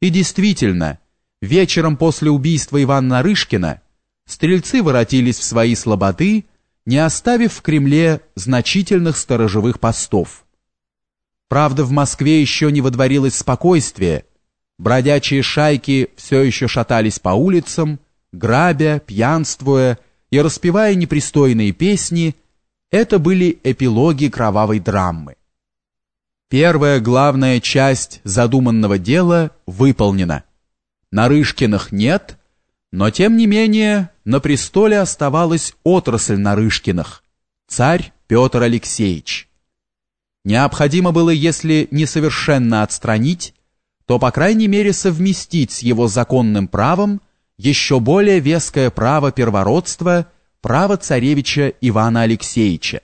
И действительно, вечером после убийства Ивана Нарышкина стрельцы воротились в свои слободы, не оставив в Кремле значительных сторожевых постов. Правда, в Москве еще не водворилось спокойствие, бродячие шайки все еще шатались по улицам, грабя, пьянствуя и распевая непристойные песни, это были эпилоги кровавой драмы. Первая главная часть задуманного дела выполнена. Нарышкиных нет, но тем не менее на престоле оставалась отрасль Нарышкиных, царь Петр Алексеевич. Необходимо было, если не совершенно отстранить, то, по крайней мере, совместить с его законным правом еще более веское право первородства, право царевича Ивана Алексеевича.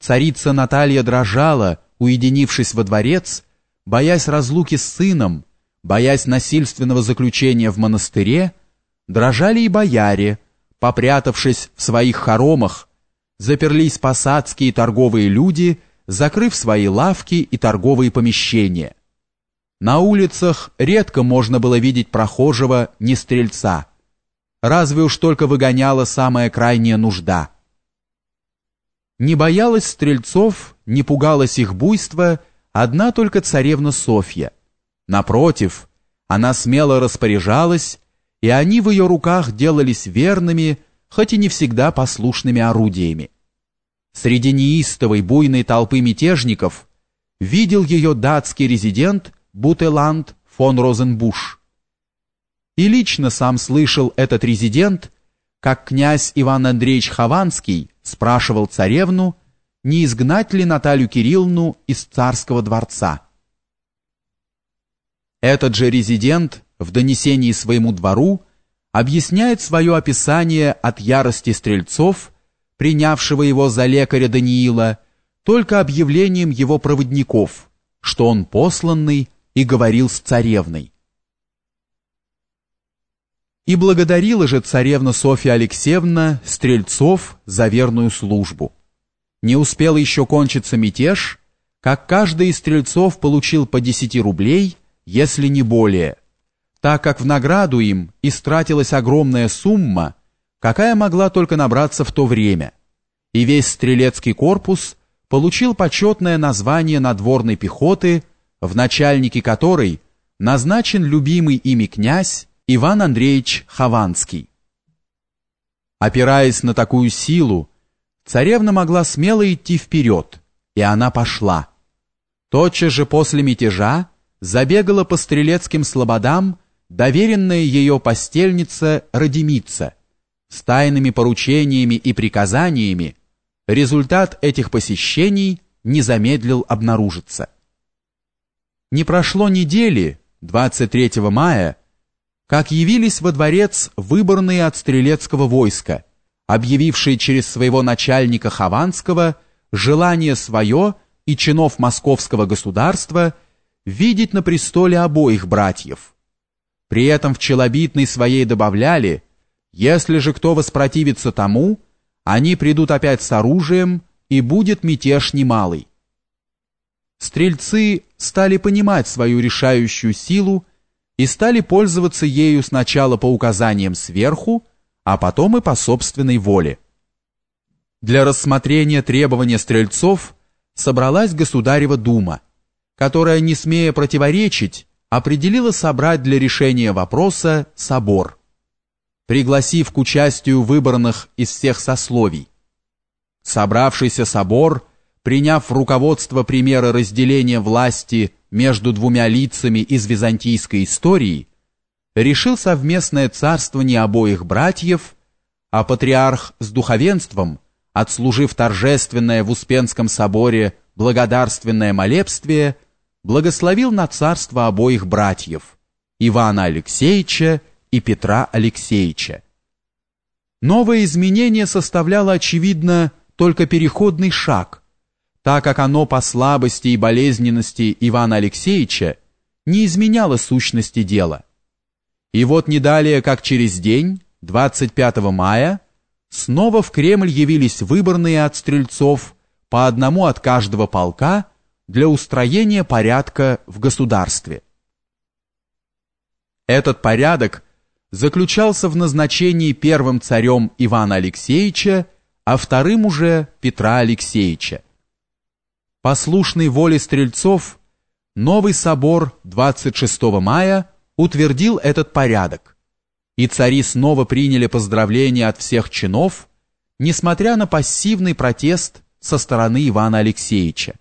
Царица Наталья дрожала, уединившись во дворец, боясь разлуки с сыном, боясь насильственного заключения в монастыре, дрожали и бояре, попрятавшись в своих хоромах, заперлись посадские торговые люди, закрыв свои лавки и торговые помещения. На улицах редко можно было видеть прохожего не стрельца. Разве уж только выгоняла самая крайняя нужда. Не боялась стрельцов, не пугалась их буйства одна только царевна Софья. Напротив, она смело распоряжалась, и они в ее руках делались верными, хоть и не всегда послушными орудиями. Среди неистовой буйной толпы мятежников видел ее датский резидент Бутеланд фон Розенбуш. И лично сам слышал этот резидент, как князь Иван Андреевич Хованский спрашивал царевну, не изгнать ли Наталью Кирилловну из царского дворца. Этот же резидент в донесении своему двору объясняет свое описание от ярости стрельцов, принявшего его за лекаря Даниила, только объявлением его проводников, что он посланный и говорил с царевной. И благодарила же царевна Софья Алексеевна Стрельцов за верную службу. Не успел еще кончиться мятеж, как каждый из стрельцов получил по 10 рублей, если не более, так как в награду им истратилась огромная сумма, какая могла только набраться в то время, и весь стрелецкий корпус получил почетное название надворной пехоты в начальнике которой назначен любимый ими князь Иван Андреевич Хованский. Опираясь на такую силу, царевна могла смело идти вперед, и она пошла. Тотчас же после мятежа забегала по стрелецким слободам доверенная ее постельница Радимица с тайными поручениями и приказаниями, результат этих посещений не замедлил обнаружиться. Не прошло недели, 23 мая, как явились во дворец выборные от стрелецкого войска, объявившие через своего начальника Хованского желание свое и чинов московского государства видеть на престоле обоих братьев. При этом в челобитной своей добавляли, если же кто воспротивится тому, они придут опять с оружием, и будет мятеж немалый. Стрельцы стали понимать свою решающую силу и стали пользоваться ею сначала по указаниям сверху, а потом и по собственной воле. Для рассмотрения требования стрельцов собралась Государева дума, которая, не смея противоречить, определила собрать для решения вопроса собор, пригласив к участию выбранных из всех сословий. Собравшийся собор – приняв руководство примера разделения власти между двумя лицами из византийской истории, решил совместное царствование обоих братьев, а патриарх с духовенством, отслужив торжественное в Успенском соборе благодарственное молебствие, благословил на царство обоих братьев, Ивана Алексеевича и Петра Алексеевича. Новое изменение составляло, очевидно, только переходный шаг, так как оно по слабости и болезненности Ивана Алексеевича не изменяло сущности дела. И вот не далее, как через день, 25 мая, снова в Кремль явились выборные от стрельцов по одному от каждого полка для устроения порядка в государстве. Этот порядок заключался в назначении первым царем Ивана Алексеевича, а вторым уже Петра Алексеевича. Послушный воле стрельцов, новый собор 26 мая утвердил этот порядок, и цари снова приняли поздравления от всех чинов, несмотря на пассивный протест со стороны Ивана Алексеевича.